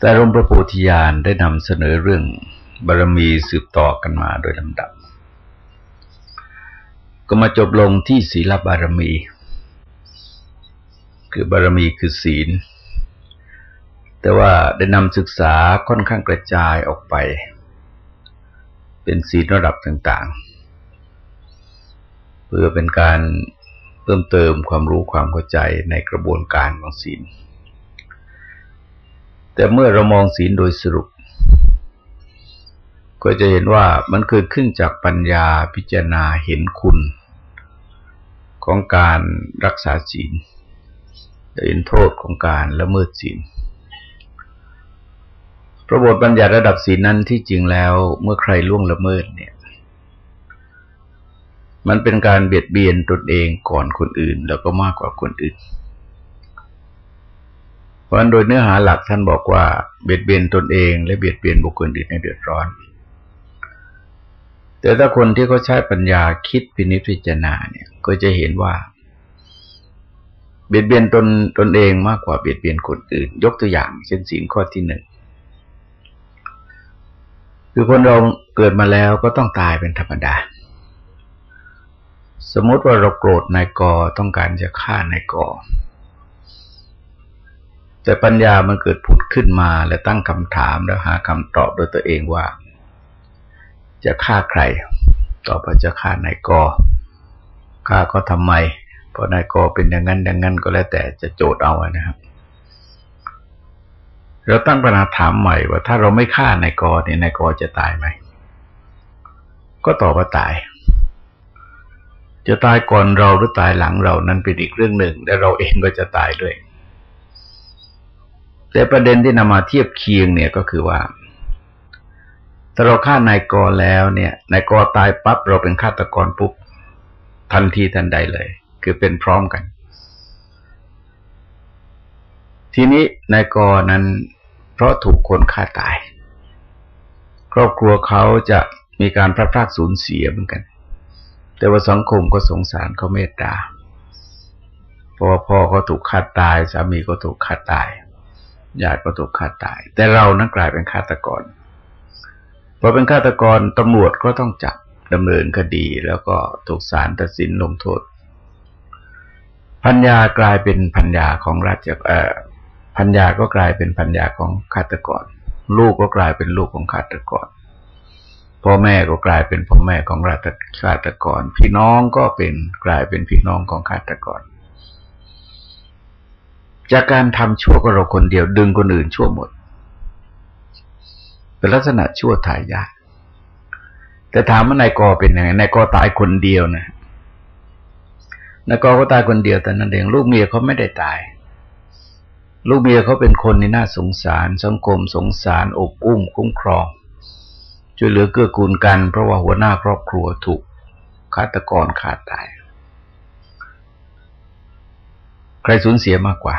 แต่รมพระโพธิญาณได้นำเสนอเรื่องบารมีสืบต่อกันมาโดยลำดับ ก็มาจบลงที่ศีลบารมี คือบารมีคือศีล แต่ว่าได้นำศึกษาค่อนข้างกระจายออกไป เป็นศีลระดับต่าง ๆ เพื่อเป็นการเพิ่มเติมความรู้ความเข้าใจในกระบวนการของศีล แต่เมื่อเรามองศีลโดยสรุป ก็จะเห็นว่ามันเกิดขึ้นจากปัญญาพิจารณาเห็นคุณของการรักษาศีลเห็นโทษของการละเมิดศีลพระบทบัญญัติระดับศีลนั้นที่จริงแล้วเมื่อใครล่วงละเมิดเนี่ย มันเป็นการเบียดเบียนตนเองก่อนคนอื่นแล้วก็มากกว่าคนอื่น เพราะโดยเนื้อหาหลักท่านบอกว่าเบียดเบียนตนเอง และเบียดเบียนบุคคลอื่นให้เดือดร้อน แต่ถ้าคนที่เขาใช้ปัญญาคิดพินิจพิจารณาเนี่ย ก็จะเห็นว่า เบียดเบียนตนตนเองมากกว่าเบียดเบียนคนอื่น ยกตัวอย่าง เช่นสิ่งข้อที่หนึ่งคือคนเราเกิดมาแล้วก็ต้องตายเป็นธรรมดา สมมติว่าเราโกรธนายกต้องการจะฆ่านายก แต่ปัญญามันเกิดผุดขึ้นมาและตั้งคำถามแล้วหาคำตอบโดยตัวเองว่า จะฆ่าใคร ต่อไปจะฆ่านายกฆ่าก็ทำไม เพราะนายกเป็นอย่างนั้นอย่างนั้นก็แล้วแต่จะโจทย์เอานะครับเราตั้งปัญหาถามใหม่ว่าถ้าเราไม่ฆ่านายกเนี่ยนายกจะตายไหมก็ตอบว่าตาย จะตายก่อนเราหรือตายหลังเรานั้นเป็นอีกเรื่องหนึ่ง และเราเองก็จะตายด้วย แต่ประเด็นที่นำมาเทียบเคียงเนี่ยก็คือว่าถ้าเราฆ่านายกแล้วเนี่ยนายกตายปั๊บเราเป็นฆาตกรปุ๊บทันทีทันใดเลย คือเป็นพร้อมกัน ทีนี้นายกนั้น เพราะถูกคนฆ่าตาย ครอบครัวเขาจะมีการพระพรากสูญเสียเหมือนกัน แต่ว่าสังคมก็สงสารเขาเมตตาเพราะว่าพ่อเขาถูกฆ่าตาย สามีก็ถูกฆ่าตาย ญาติก็ถูกฆ่าตาย แต่เรานั้นกลายเป็นฆาตกรพอเป็นฆาตกรตำรวจก็ต้องจับดำเนินคดีแล้วก็ถูกศาลตัดสินลงโทษพัญญากลายเป็นพัญญาของราชเอ่อพัญญาก็กลายเป็นพัญญาของฆาตกร ลูกก็กลายเป็นลูกของฆาตกรพ่อแม่ก็กลายเป็นพ่อแม่ของราชฆาตกร พี่น้องก็เป็นกลายเป็นพี่น้องของฆาตกร จากการทำชั่วก็เราคนเดียวดึงคนอื่นชั่วหมด เป็นลักษณะชั่วทายาทแต่ถามว่านายกอเป็นยังไงนายกอตายคนเดียวนะนายกอก็ตายคนเดียวแต่นั่นเองลูกเมียเขาไม่ได้ตาย ลูกเมียเขาเป็นคนในน่าสงสาร สังคมสงสารอบอุ้มคุ้มครองช่วยเหลือเกื้อกูลกัน เพราะว่าหัวหน้าครอบครัวถูกฆาตกรขาดตาย ใครสูญเสียมากกว่า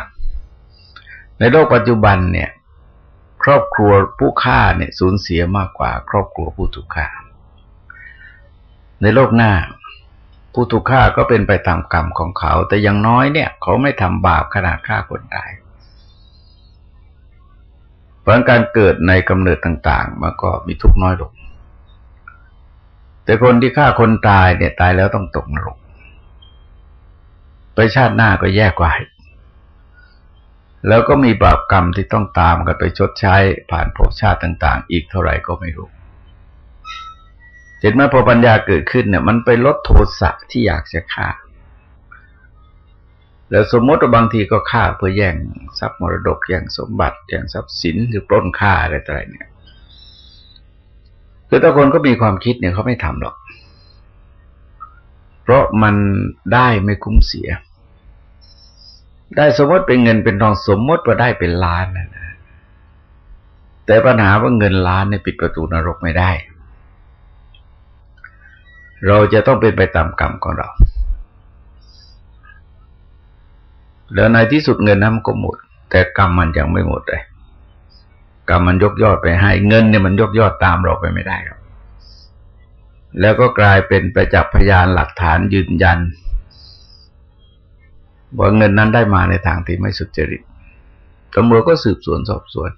ในโลกปัจจุบันเนี่ย ครอบครัวผู้ฆ่าเนี่ยสูญเสียมากกว่า ครอบครัวผู้ถูกฆ่า ในโลกหน้า ผู้ถูกฆ่าก็เป็นไปตามกรรมของเขา แต่อย่างน้อยเนี่ย เขาไม่ทำบาปขนาดฆ่าคนตายเพราะการเกิดในกำเนิดต่าง ๆ มันก็มีทุกน้อยลงแต่คนที่ฆ่าคนตายเนี่ยตายแล้วต้องตกนรกไปชาติหน้าก็แย่กว่า แล้วก็มีบาปกรรมที่ต้องตามกันไปชดใช้ผ่านภพชาติต่าง ๆ อีกเท่าไหร่ก็ไม่รู้เห็นไหมพอปัญญาเกิดขึ้นเนี่ย มันไปลดโทสะที่อยากจะฆ่า แล้วสมมติว่าบางทีก็ฆ่าเพื่อแย่งทรัพย์มรดกแย่งสมบัติแย่งทรัพย์สินหรือปล้นฆ่าอะไรต่ออะไรเนี่ยคือถ้าคนก็มีความคิดเนี่ยเขาไม่ทำหรอก เพราะมันได้ไม่คุ้มเสีย ได้สมมติเป็นเงินเป็นทองสมมติว่าได้เป็นล้านนะแต่ปัญหาว่าเงินล้านเนี่ยปิดประตูนรกไม่ได้ เราจะต้องเป็นไปตามกรรมของเรา แล้วในที่สุดเงินนั้นก็หมด แต่กรรมมันยังไม่หมดเลยกรรมมันยกยอดไปให้เงินเนี่ยมันยกยอดตามเราไปไม่ได้ครับแล้วก็กลายเป็นประจักษ์พยานหลักฐานยืนยัน ว่าเงินนั้นได้มาในทางที่ไม่สุจริตตำรวจก็สืบสวนสอบสวน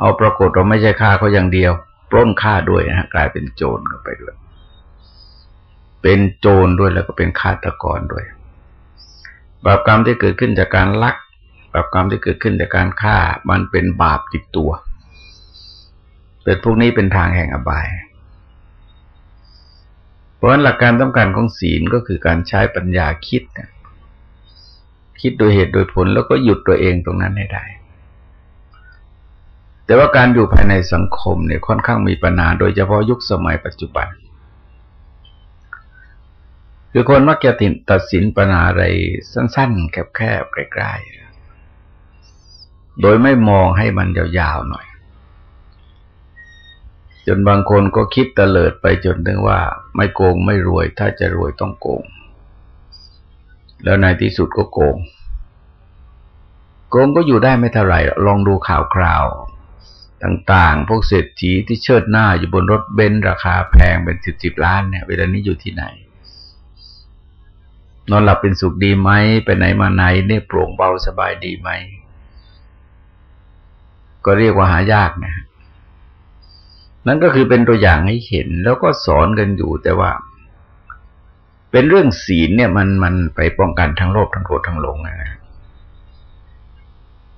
เอาปรากฏเราไม่ใช่ฆ่าเขาอย่างเดียว ปล้นฆ่าด้วยนะฮะกลายเป็นโจรเข้าไปด้วย เป็นโจรด้วยแล้วก็เป็นฆาตกรด้วย บาปกรรมที่เกิดขึ้นจากการลัก บาปกรรมที่เกิดขึ้นจากการฆ่า มันเป็นบาปติดตัวเกิดพวกนี้เป็นทางแห่งอบาย เพราะฉะนั้นหลักการต้องการของศีลก็คือการใช้ปัญญาคิด คิดโดยเหตุโดยผลแล้วก็หยุดตัวเองตรงนั้นให้ได้ แต่ว่าการอยู่ภายในสังคมเนี่ยค่อนข้างมีปัญหาโดยเฉพาะยุคสมัยปัจจุบัน คือคนมักจะตัดสินปัญหาอะไรสั้นๆ แคบๆใกล้ๆ โดยไม่มองให้มันยาวๆหน่อย จนบางคนก็คิดเลิดไปจนถึงว่า ไม่โกงไม่รวยถ้าจะรวยต้องโกง แล้วในที่สุดก็โกง โกงก็อยู่ได้ไม่เท่าไหร่ ลองดูข่าวคราว ต่างๆ พวกเศรษฐีที่เชิดหน้าอยู่บนรถเบนซ์ราคาแพงเป็นสิบสิบล้านเนี่ยเวลานี้อยู่ที่ไหน นอนหลับเป็นสุขดีไหม ไปไหนมาไหนเนี่ยโปร่งเบาสบายดีไหม ก็เรียกว่าหายากนะนั่นก็คือเป็นตัวอย่างให้เห็นแล้วก็สอนกันอยู่แต่ว่า เป็นเรื่องศีลเนี่ยมันมันไปป้องกันทั้งโลภทั้งโกรธทั้งหลงนะ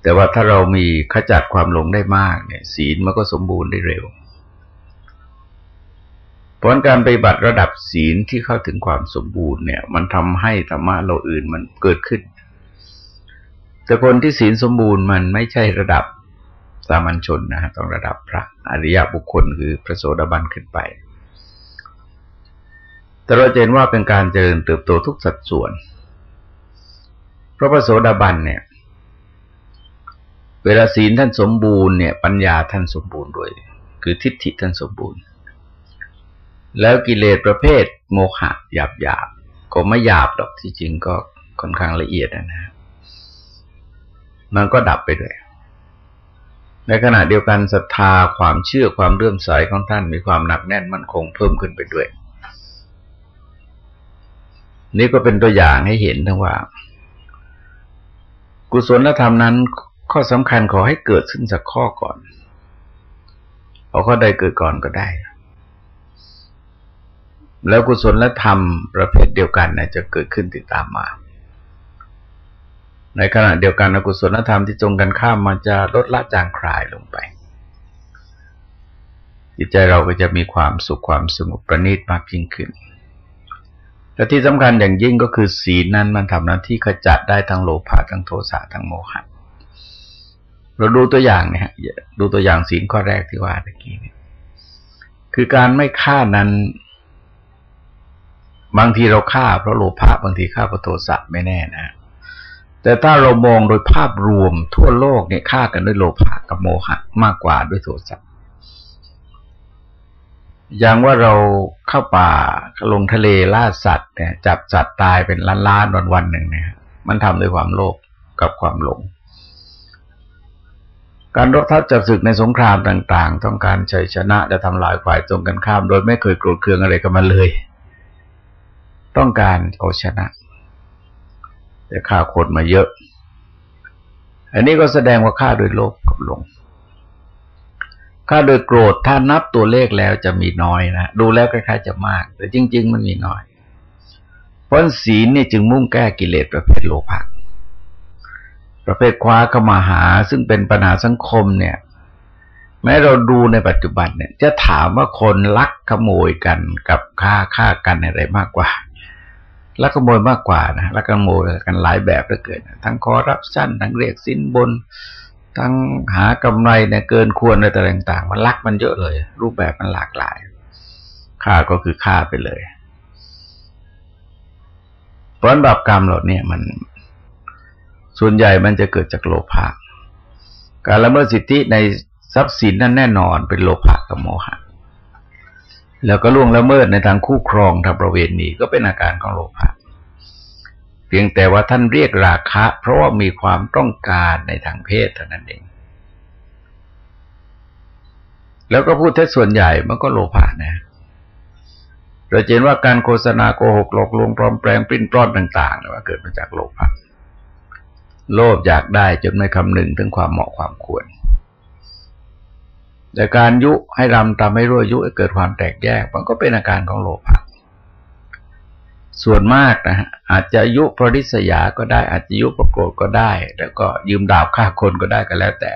แต่ว่าถ้าเรามีขจัดความหลงได้มากเนี่ย ศีลมันก็สมบูรณ์ได้เร็วผลการปฏิบัติระดับศีลที่เข้าถึงความสมบูรณ์เนี่ย มันทำให้ธรรมะเราอื่นมันเกิดขึ้น แต่คนที่ศีลสมบูรณ์มันไม่ใช่ระดับสามัญชนนะฮะต้องระดับพระอริยบุคคลคือพระโสดาบันขึ้นไป แต่เราเห็นว่าเป็นการเจริญเติบโตทุกสัดส่วนเพราะพระโสดาบันเนี่ย เวลาศีลท่านสมบูรณ์เนี่ย ปัญญาท่านสมบูรณ์ด้วย คือทิฏฐิท่านสมบูรณ์ แล้วกิเลสประเภทโมหะหยาบหยาบก็ไม่หยาบหรอกที่จริงก็ค่อนข้างละเอียดนะฮะมันก็ดับไปเลยในขณะเดียวกันศรัทธาความเชื่อความเลื่อมใสของท่านมีความหนักแน่นมั่นคงเพิ่มขึ้นไปด้วย นี่ก็เป็นตัวอย่างให้เห็นทั้งว่า กุศลธรรมนั้น ข้อสำคัญขอให้เกิดขึ้นจากข้อก่อนเอาข้อใดเกิดก่อนก็ได้ แล้วกุศลและธรรมประเภทเดียวกันนะจะเกิดขึ้นติดตามมา ในขณะเดียวกันอกุศลธรรมที่ตรงกันข้ามมันจะลดละจางคลายลงไปจิตใจเราก็จะมีความสุขความสงบประณีตมากยิ่งขึ้น และที่สำคัญอย่างยิ่งก็คือศีลนั้นมันทำหน้าที่ขจัดได้ทั้งโลภะทั้งโทสะทั้งโมหะเราดูตัวอย่างเนี่ยดูตัวอย่างศีลข้อแรกที่ว่าตะกี้เนี่ยคือการไม่ฆ่านั้น บางทีเราฆ่าเพราะโลภะบางทีฆ่าเพราะโทสะไม่แน่นะ แต่ถ้าเรามองโดยภาพรวมทั่วโลกเนี่ยฆ่ากันด้วยโลภะกับโมหะมากกว่าด้วยโทสะ อย่างว่าเราเข้าป่าลงทะเลล่าสัตว์เนี่ย จับสัตว์ตายเป็นล้านๆวันวันหนึ่งเนี่ย มันทำด้วยความโลภกับความหลง การรบทัพจับศึกในสงครามต่าง ๆ ต้องการชัยชนะจะทำลายฝ่ายตรงกันข้าม โดยไม่เคยโกรธเคืองอะไรกันมาเลย ต้องการเอาชนะแต่ฆ่าคนมาเยอะ อันนี้ก็แสดงว่าฆ่าโดยโลภกับหลง ฆ่าโดยโกรธถ้านับตัวเลขแล้วจะมีน้อยนะดูแล้วคล้ายๆจะมาก แต่จริง ๆ มันมีน้อย เพราะศีลเนี่ยจึงมุ่งแก้กิเลสประเภทโลภะประเภทคว้าเข้ามาหา ซึ่งเป็นปัญหาสังคมเนี่ย แม้เราดูในปัจจุบันเนี่ย จะถามว่าคนลักขโมยกันกับฆ่าฆ่ากันอะไรมากกว่าลักขโมยมากกว่านะลักขโมยกันหลายแบบเหลือเกินทั้งคอรับสั้นทั้งเรียกสินบน ทั้งหากำไรเนี่ยเกินควรอะไรต่าง ๆ มันลักมันเยอะเลย รูปแบบมันหลากหลายฆ่าก็คือฆ่าไปเลยเพราะบาปกรรมเหล่านี้มัน ส่วนใหญ่มันจะเกิดจากโลภะการละเมิดสิทธิในทรัพย์สินนั้นแน่นอนเป็นโลภะกับโมหะ แล้วก็ล่วงละเมิดในทางคู่ครองทางประเวณีก็เป็นอาการของโลภะ เพียงแต่ว่าท่านเรียกราคะ เพราะว่ามีความต้องการในทางเพศเท่านั้นเอง แล้วก็พูดเท็จส่วนใหญ่มันก็โลภะนะเราเห็นว่าการโฆษณาโกหกหลอกลวงปลอมแปลงปริ้นปล้อนต่างๆว่าเกิดมาจากโลภะโลภอยากได้จนไม่คำนึงถึงความเหมาะความควร แต่การยุให้รำทำให้รั่วยุให้เกิดความแตกแยก มันก็เป็นอาการของโลภะ ส่วนมากนะฮะอาจจะยุพระริษยาก็ได้ อาจจะยุพระโกรธก็ได้ แล้วก็ยืมดาบฆ่าคนก็ได้ก็แล้วแต่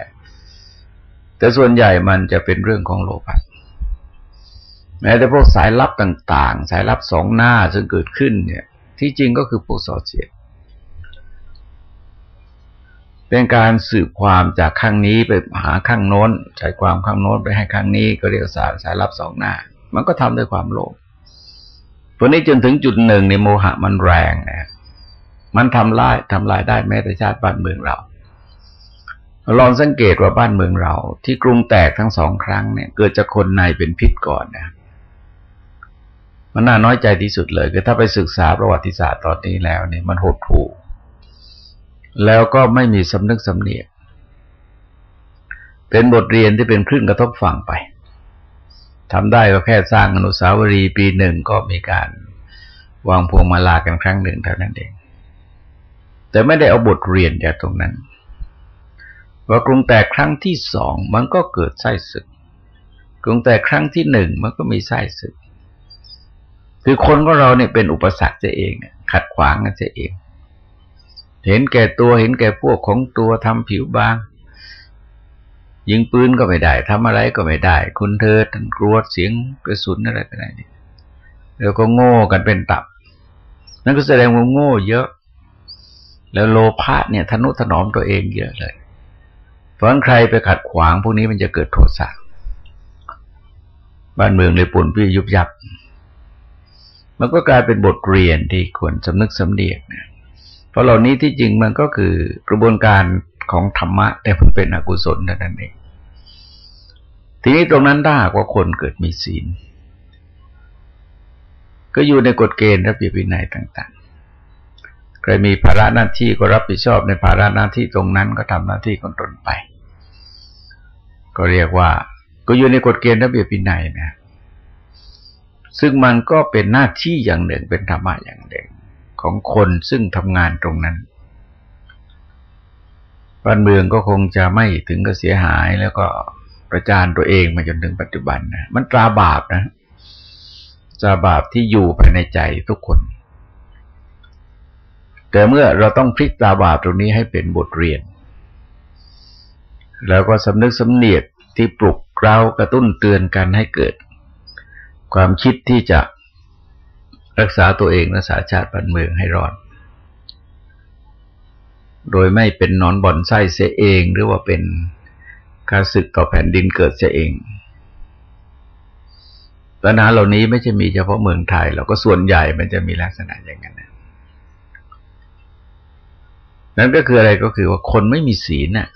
แต่ส่วนใหญ่มันจะเป็นเรื่องของโลภะแม้แต่พวกสายลับต่างๆ สายลับสองหน้าซึ่งเกิดขึ้นเนี่ย ที่จริงก็คือพวกสอเสียดเป็นการสืบความจากข้างนี้ไปหาข้างโน้นใช้ความข้างโน้นไปให้ข้างนี้ก็เรียกสายสายลับสองหน้า มันก็ทำด้วยความโลภ พวนี้จนถึงจุดหนึ่งในโมหะมันแรงนะมันทำลายทำลายได้แม้แต่ชาติบ้านเมืองเราลองสังเกตว่าบ้านเมืองเรา ที่กรุงแตกทั้งสองครั้งเนี่ย เกิดจากคนในเป็นพิษก่อนนะมันน่าน้อยใจที่สุดเลยคือถ้าไปศึกษาประวัติศาสตร์ตอนนี้แล้วเนี่ยมันหดหู่แล้วก็ไม่มีสำนึกสำเนียกเป็นบทเรียนที่เป็นคลื่นกระทบฝั่งไป ทำได้ก็แค่สร้างอนุสาวรีย์ปีหนึ่งก็มีการวางพวงมาลากันครั้งหนึ่งเท่านั้นเอง แต่ไม่ได้เอาบทเรียนจากตรงนั้นว่ากรุงแตกครั้งที่สองมันก็เกิดไส้ศึก กรุงแตกครั้งที่หนึ่งมันก็มีไส้ศึก คือคนของเราเนี่ยเป็นอุปสรรคจะเอง ขัดขวางกันจะเอง เห็นแก่ตัวเห็นแก่พวกของตัวทำผิวบาง ยิงปืนก็ไม่ได้ทำอะไรก็ไม่ได้ คุณเธอท่านกลัวเสียงกระสุนอะไรก็ได้แล้วก็โง่กันเป็นตับ นั่นก็แสดงว่าโง่เยอะ แล้วโลภะเนี่ยทนุถนอมตัวเองเยอะเลยเพราะใครไปขัดขวางพวกนี้มันจะเกิดโทษสะบ้านเมืองเลยปุ่นพี่ยุบยับ มันก็กลายเป็นบทเรียนที่ควรสำนึกสำเนียกเนี่ยเพราะเหล่านี้ที่จริงมันก็คือกระบวนการ ของธรรมะ แต่มันเป็นอกุศลเท่านั้นเอง ทีนี้ตรงนั้นถ้าหากว่าคนเกิดมีศีล ก็อยู่ในกฎเกณฑ์ระเบียบวินัยต่างๆ ใครมีภาระหน้าที่ก็รับผิดชอบในภาระหน้าที่ตรงนั้นก็ทำหน้าที่ของตนไป ก็เรียกว่า ก็อยู่ในกฎเกณฑ์ระเบียบวินัยนะ ซึ่งมันก็เป็นหน้าที่อย่างหนึ่งเป็นธรรมะอย่างหนึ่งของคนซึ่งทำงานตรงนั้น บ้านเมืองก็คงจะไม่ถึงกับเสียหายแล้วก็ประจานตัวเองมาจนถึงปัจจุบันนะมันตราบาปนะตราบาปที่อยู่ภายในใจทุกคน แต่เมื่อเราต้องพลิกตราบาปตรงนี้ให้เป็นบทเรียน แล้วก็สำนึกสำเนียกที่ปลุกเรากระตุ้นเตือนกันให้เกิด ความคิดที่จะรักษาตัวเองรักษาชาติบ้านเมืองให้รอด โดยไม่เป็นนอนบ่อนไส้เสียเอง หรือว่าเป็นการศึกต่อแผ่นดินเกิดเสียเองปัญหาเหล่านี้ไม่ใช่มีเฉพาะเมืองไทยเราก็ส่วนใหญ่มันจะมีลักษณะอย่างนั้นนั่นก็คืออะไรก็คือว่าคนไม่มีศีลน่ะ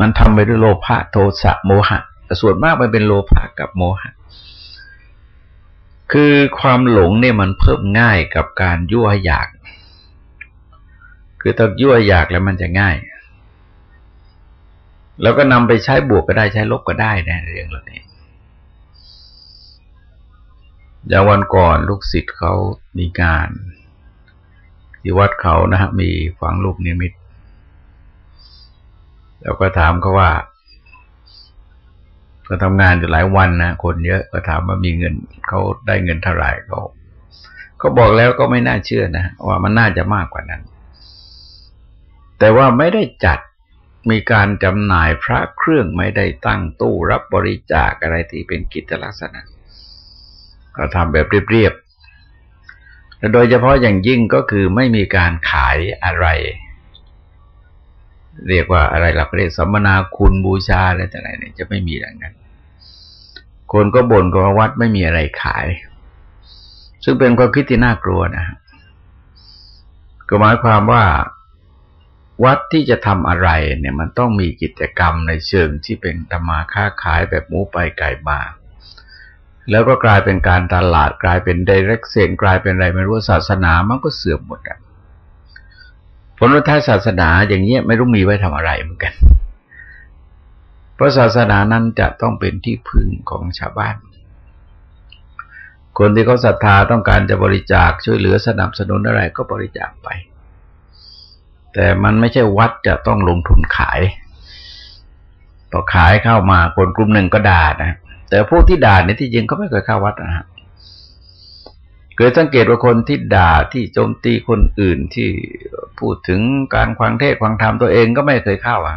มันทำไปด้วยโลภะโทสะโมหะแต่ส่วนมากมันเป็นโลภะกับโมหะ คือความหลงเนี่ยมันเพิ่มง่ายกับการยั่วอยาก คือถ้ายั่วอยากแล้วมันจะง่าย แล้วก็นำไปใช้บวกก็ได้ใช้ลบก็ได้นะเรื่องเหล่านี้อย่างวันก่อนลูกศิษย์เขามีงาน ที่วัดเขานะฮะมีฝังลูกนิมิต แล้วก็ถามเขาว่า ก็ทำงานอยู่หลายวันนะคนเยอะก็ถามว่ามีเงินเขาได้เงินเท่าไหร่เขาเขาบอกแล้วก็ไม่น่าเชื่อนะว่ามันน่าจะมากกว่านั้น แต่ว่าไม่ได้จัดมีการจำหน่ายพระเครื่องไม่ได้ตั้งตู้รับบริจาคอะไรที่เป็นกิจลักษณะ ก็ทำแบบเรียบๆและโดยเฉพาะอย่างยิ่งก็คือไม่มีการขายอะไร เรียกว่าอะไรหลักเรียกสัมมนาคุณบูชาอะไรต่างๆเนี่ยจะไม่มีดังนั้น คนก็บ่นกับวัดไม่มีอะไรขาย ซึ่งเป็นความคิดที่น่ากลัวนะก็หมายความว่า วัดที่จะทำอะไรเนี่ยมันต้องมีกิจกรรมในเชิงที่เป็นธรรมาค้าขายแบบหมูไปไก่มา แล้วก็กลายเป็นการตลาดกลายเป็นไดเรกเซนกลายเป็นอะไรไม่รู้ศาสนามันก็เสื่อมหมดอะผลท้ายศาสนาอย่างเงี้ยไม่รู้มีไว้ทำอะไรเหมือนกัน เพราะศาสนานั้นจะต้องเป็นที่พึ่งของชาวบ้าน คนที่เขาศรัทธาต้องการจะบริจาคช่วยเหลือสนับสนุนอะไรก็บริจาคไป แต่มันไม่ใช่วัดจะต้องลงทุนขาย พอขายเข้ามาคนกลุ่มหนึ่งก็ด่านะ แต่พวกที่ด่าเนี่ยที่จริงเขาไม่เคยเข้าวัดนะฮะเกิดสังเกตว่าคนที่ด่าที่โจมตีคนอื่นที่พูดถึงการควังเทศควังธรรมตัวเองก็ไม่เคยเข้าอะ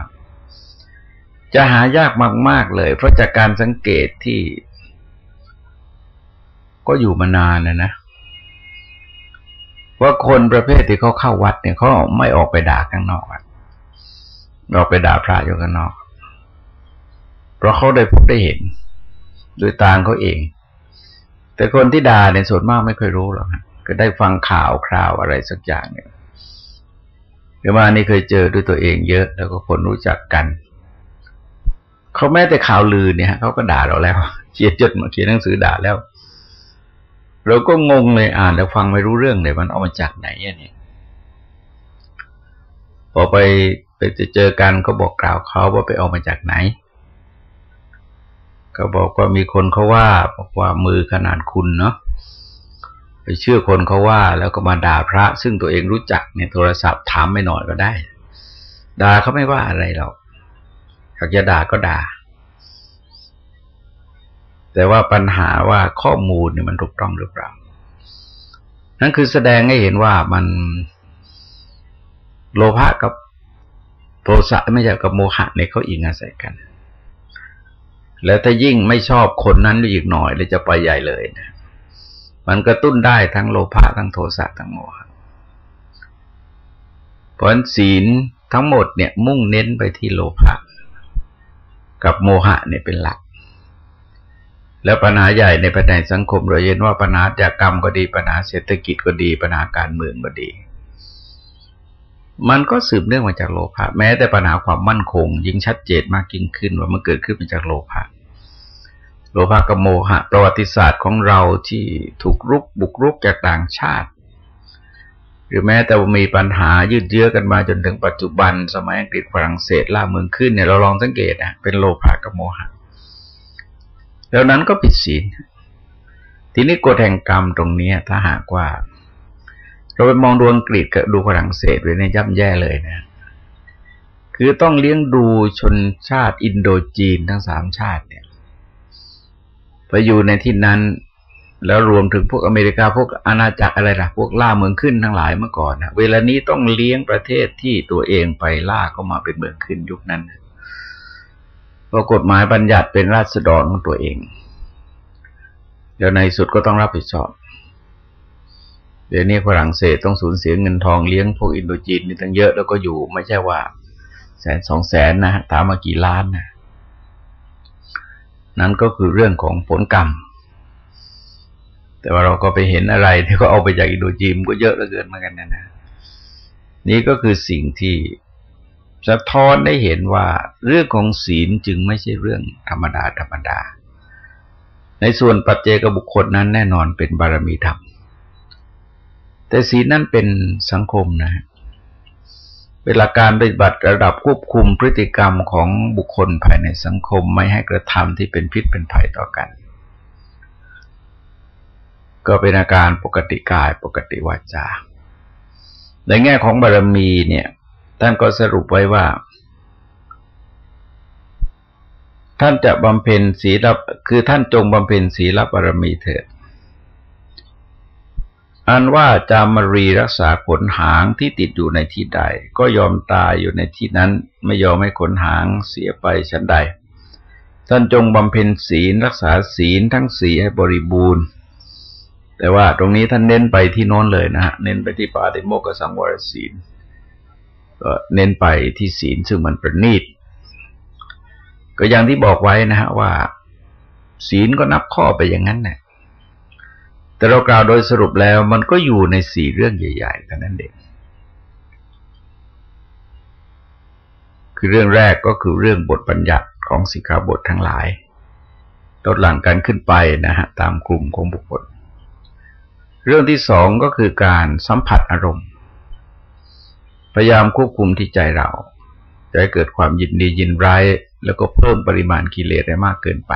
จะหายากมาก ๆ เลย เพราะจากการสังเกตที่ ก็อยู่มานานนะนะ ว่าคนประเภทที่เขาเข้าวัดเนี่ยเขาไม่ออกไปด่าข้างนอกออกไปด่าพระอยู่ข้างนอก เพราะเขาได้พบได้เห็นโดยตาเขาเอง แต่คนที่ด่าในส่วนมากไม่เคยรู้หรอกก็ได้ฟังข่าวคราวอะไรสักอย่างเนี่ยเดี๋ยวมานี่เคยเจอด้วยตัวเองเยอะ แล้วก็คนรู้จักกันเขาแม้แต่ข่าวลือเนี่ยเขาก็ด่าเราแล้วเขียนจดมาเขียนหนังสือด่าแล้ว เราก็งงเลยอ่านแล้วฟังไม่รู้เรื่องเลยมันเอามาจากไหนเนี่ยพอไปไปจะเจอกันก็บอกกล่าวเขาว่าไปเอามาจากไหน ก็บอกว่ามีคนเขาว่าบอกว่ามือขนาดคุณเนาะไปเชื่อคนเขาว่า แล้วก็มาด่าพระ ซึ่งตัวเองรู้จักเนี่ยโทรศัพท์ถามไม่หน่อยก็ได้ด่าเขาไม่ว่าอะไรหรอกอยากจะด่าก็ด่า แต่ว่าปัญหาว่าข้อมูลเนี่ยมันถูกต้องหรือเปล่า นั่นคือแสดงให้เห็นว่ามันโลภะกับโทสะไม่ใช่กับโมหะในเขาอิงอาศัยกัน แล้วถ้ายิ่งไม่ชอบคนนั้นอีกหน่อยเลยจะไปใหญ่เลยนะมันกระตุ้นได้ทั้งโลภะทั้งโทสะทั้งโมหะเพราะศีลทั้งหมดเนี่ยมุ่งเน้นไปที่โลภะกับโมหะเนี่ยเป็นหลัก แล้วปัญหาใหญ่ในปัญหาสังคม เราเห็นว่าปัญหาจากกรรมก็ดีปัญหาเศรษฐกิจก็ดีปัญหาการเมืองก็ดี มันก็สืบเนื่องมาจากโลภะแม้แต่ปัญหาความมั่นคง ยิ่งชัดเจนมากยิ่งขึ้นว่ามันเกิดขึ้นมาจากโลภะโลภะกับโมหะ ประวัติศาสตร์ของเราที่ถูกรุกบุกรุกจากต่างชาติ หรือแม้แต่มีปัญหายืดเยื้อกันมาจนถึงปัจจุบัน สมัยอังกฤษฝรั่งเศสล่าเมืองขึ้นเนี่ยเราลองสังเกตนะเป็นโลภะกับโมหะ แล้วนั้นก็ผิดศีล ทีนี้กฎแห่งกรรมตรงนี้ถ้าหากว่า เราไปมองดูอังกฤษกับดูฝรั่งเศสเลยเนี่ยย่ำแย่เลยนะ คือต้องเลี้ยงดูชนชาติอินโดจีนทั้งสามชาติเนี่ย ไปอยู่ในที่นั้นแล้วรวมถึงพวกอเมริกาพวกอาณาจักรอะไรล่ะ พวกล่าเมืองขึ้นทั้งหลายเมื่อก่อนนะเวลานี้ต้องเลี้ยงประเทศที่ตัวเองไปล่าเข้ามาเป็นเมืองขึ้นยุคนั้น เพราะกฎหมายบัญญัติเป็นราษฎรของตัวเองเดี๋ยวในสุดก็ต้องรับผิดชอบ เดี๋ยวนี้ฝรั่งเศสต้องสูญเสียเงินทองเลี้ยงพวกอินโดจีนนี่ตั้งเยอะแล้วก็อยู่ไม่ใช่ว่าแสนสองแสนนะถามมากี่ล้านนะนั้นก็คือเรื่องของผลกรรม แต่ว่าเราก็ไปเห็นอะไรที่เขาเอาไปจากอินโดจีมก็เยอะเหลือเกินเหมือนกันนะนะนี่ก็คือสิ่งที่ สะท้อนได้เห็นว่าเรื่องของศีลจึงไม่ใช่เรื่องธรรมดาธรรมดา ในส่วนปัจเจกบุคคลนั้นแน่นอนเป็นบารมีธรรม แต่ศีลนั้นเป็นสังคมนะเป็นหลักการปฏิบัติระดับควบคุมพฤติกรรมของบุคคลภายในสังคมไม่ให้กระทำที่เป็นพิษเป็นภัยต่อกัน ก็เป็นอาการปกติกายปกติวาจาในแง่ของบารมีเนี่ย ท่านก็สรุปไว้ว่า ท่านจะบำเพ็ญศีลคือท่านจงบำเพ็ญศีลบารมีเถิด อันว่าจามรีรักษาขนหางที่ติดอยู่ในที่ใด ก็ยอมตายอยู่ในที่นั้นไม่ยอมให้ขนหางเสียไปชั้นใด ท่านจงบำเพ็ญศีลรักษาศีลทั้งสีให้บริบูรณ์แต่ว่าตรงนี้ท่านเน้นไปที่โน้นเลยนะฮะ เน้นไปที่ปาติโมกสังวรศีล ก็เน้นไปที่ศีลซึ่งมันประณีต ก็อย่างที่บอกไว้นะฮะว่า ศีลก็นับข้อไปอย่างนั้นแหละแต่เรากล่าวโดยสรุปแล้วมันก็อยู่ในสี่เรื่องใหญ่ๆเท่านั้นเองคือเรื่องแรกก็คือเรื่องบทบัญญัติของสิกขาบททั้งหลายลดหลั่งกันขึ้นไปนะฮะตามกลุ่มของบุคคล เรื่องที่สองก็คือการสัมผัสอารมณ์ ยายามควบคุมที่ใจเราจะให้เกิดความยินดียินร้ายแล้วก็เพิ่มปริมาณกิเลสได้มากเกินไป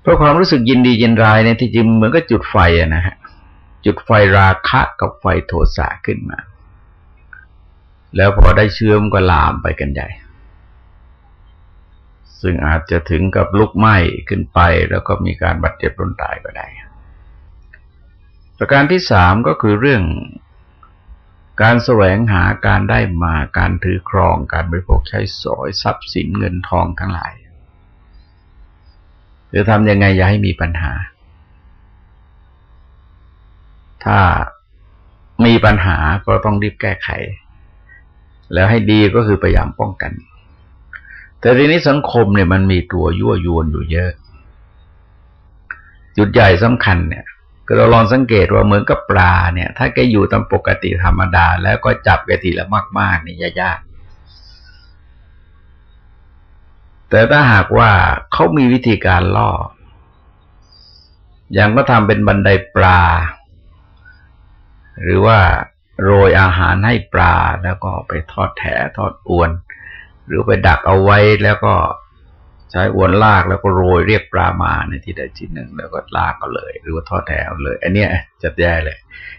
เพราะความรู้สึกยินดียินร้ายเนี่ยที่จริงเหมือนกับจุดไฟอะนะฮะจุดไฟราคะกับไฟโทสะขึ้นมา แล้วพอได้เชื้อมก็ลามไปกันใหญ่ ซึ่งอาจจะถึงกับลุกไหม้ขึ้นไป แล้วก็มีการบาดเจ็บรุนตายก็ได้ ประการที่สามก็คือเรื่อง การแสวงหาการได้มาการถือครองการบริโภคใช้สอยทรัพย์สินเงินทองทั้งหลายจะทำยังไงอย่าให้มีปัญหา ถ้ามีปัญหาก็ต้องรีบแก้ไข แล้วให้ดีก็คือพยายามป้องกัน แต่ทีนี้สังคมเนี่ยมันมีตัวยั่วยวนอยู่เยอะ จุดใหญ่สำคัญเนี่ย ก็เราลองสังเกตว่าเหมือนกับปลาเนี่ย ถ้าแกอยู่ตามปกติธรรมดา แล้วก็จับแกทีละมากๆนี่ยากแต่ถ้าหากว่าเขามีวิธีการล่อ อย่างก็ทำเป็นบันไดปลา หรือว่าโรยอาหารให้ปลาแล้วก็ไปทอดแถทอดอวน หรือไปดักเอาไว้แล้วก็ ใช้อวนลากแล้วก็โรยเรียกปลามาในที่ใดที่หนึ่ง แล้วก็ลากก็เลย หรือว่าทอดแถวเลย อันนี้จะแย่เลย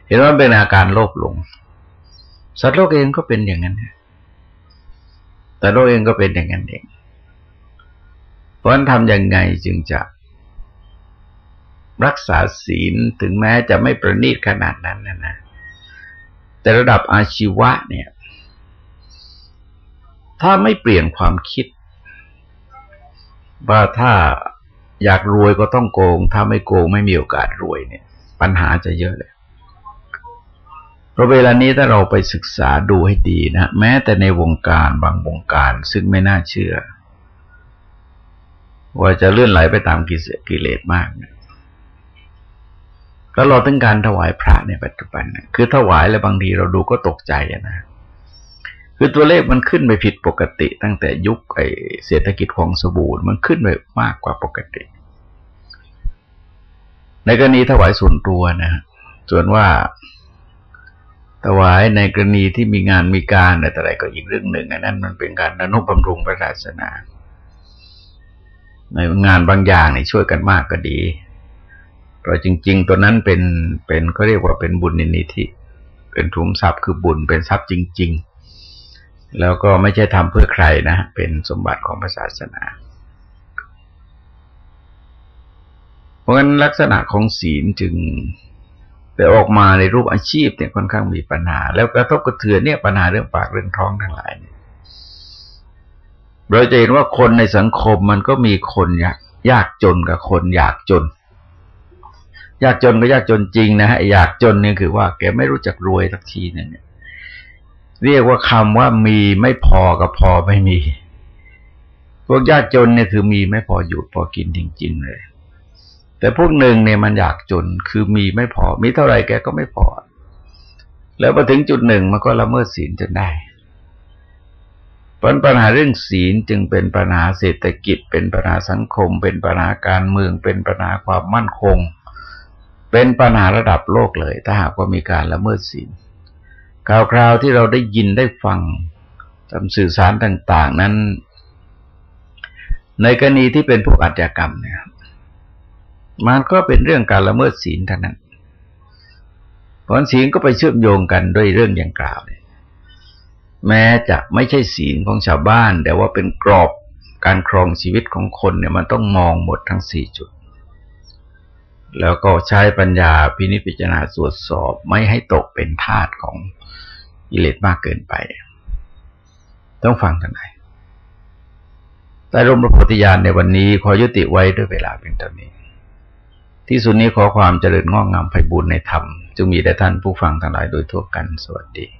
เห็นว่าเป็นอาการโลภหลง สัตว์โลกเองก็เป็นอย่างนั้นแต่โลกเองก็เป็นอย่างนั้นเอง เพราะฉะนั้นทำยังไงจึงจะรักษาศีลถึงแม้จะไม่ประณีตขนาดนั้นนะนะแต่ระดับอาชีวะเนี่ย ถ้าไม่เปลี่ยนความคิด ว่าถ้าอยากรวยก็ต้องโกง ถ้าไม่โกงไม่มีโอกาสรวยเนี่ย ปัญหาจะเยอะเลยเพราะเวลานี้ถ้าเราไปศึกษาดูให้ดีนะแม้แต่ในวงการบางวงการซึ่งไม่น่าเชื่อ ว่าจะเลื่อนไหลไปตามกิเลสมากเนี่ยแล้วเราต้องการถวายพระในปัจจุบันคือถวายแล้วบางทีเราดูก็ตกใจนะ คือตัวเลขมันขึ้นไปผิดปกติ ตั้งแต่ยุคไอเศรษฐกิจของสบู่มันขึ้นไปมากกว่าปกติ ในกรณีถวายส่วนตัวนะส่วนว่าถวายในกรณีที่มีงานมีการอะไรก็อีกเรื่องหนึ่งอันนั้นมันเป็นการอนุบำรุงพระศาสนา ในงานบางอย่างนี่ช่วยกันมากก็ดี เพราะจริง ๆ ตัวนั้นเป็นเป็นเขาเรียกว่าเป็นบุญนิธิเป็นทุมทรัพย์คือบุญเป็นทรัพย์จริง ๆ แล้วก็ไม่ใช่ทำเพื่อใครนะ เป็นสมบัติของศาสนา เพราะงั้นลักษณะของศีลจึงแต่ออกมาในรูปอาชีพเนี่ยค่อนข้างมีปัญหา แล้วกระทบกระเทือนเนี่ยปัญหาเรื่องปากเรื่องท้องทั้งหลายเนี่ยเราจะเห็นว่าคนในสังคมมันก็มีคนยากยากจนกับคนอยากจน ยากจนก็ยากจนจริงนะฮะอยากจนนี่คือว่าแกไม่รู้จักรวยสักทีเนี่ย เรียกว่าคำว่ามีไม่พอกับพอไม่มี พวกยากจนเนี่ยคือมีไม่พออยู่พอกินจริง ๆ เลย แต่พวกหนึ่งเนี่ยมันอยากจนคือมีไม่พอ มีเท่าไหร่แกก็ไม่พอ แล้วพอถึงจุดหนึ่งมันก็ละเมิดศีลจนได้เพราะปัญหาเรื่องศีลจึงเป็นปัญหาเศรษฐกิจ เป็นปัญหาสังคม เป็นปัญหาการเมือง เป็นปัญหาความมั่นคง เป็นปัญหาระดับโลกเลย ถ้าหากว่ามีการละเมิดศีล คราวๆที่เราได้ยินได้ฟังตามสื่อสารต่าง ๆ นั้น ในกรณีที่เป็นพวกอาชญากรรมเนี่ยมันก็เป็นเรื่องการละเมิดศีลเท่านั้นเพราะศีลก็ไปเชื่อมโยงกันด้วยเรื่องอย่างกล่าวเนี่ยแม้จะไม่ใช่ศีลของชาวบ้าน แต่ว่าเป็นกรอบการครองชีวิตของคนเนี่ยมันต้องมองหมดทั้งสี่จุด แล้วก็ใช้ปัญญาพินิจพิจารณาตรวจสอบไม่ให้ตกเป็นทาสของ กิเลสมากเกินไป ต้องฟังทั้งไหนแต่ร่มพระโพธิญาณในวันนี้ขอยุติไว้ด้วยเวลาเป็นเท่านี้ ที่สุดนี้ขอความเจริญงอกงามไพบูรณ์ในธรรมจงมีแด่ท่านผู้ฟังทั้งหลายโดยทั่วกันสวัสดี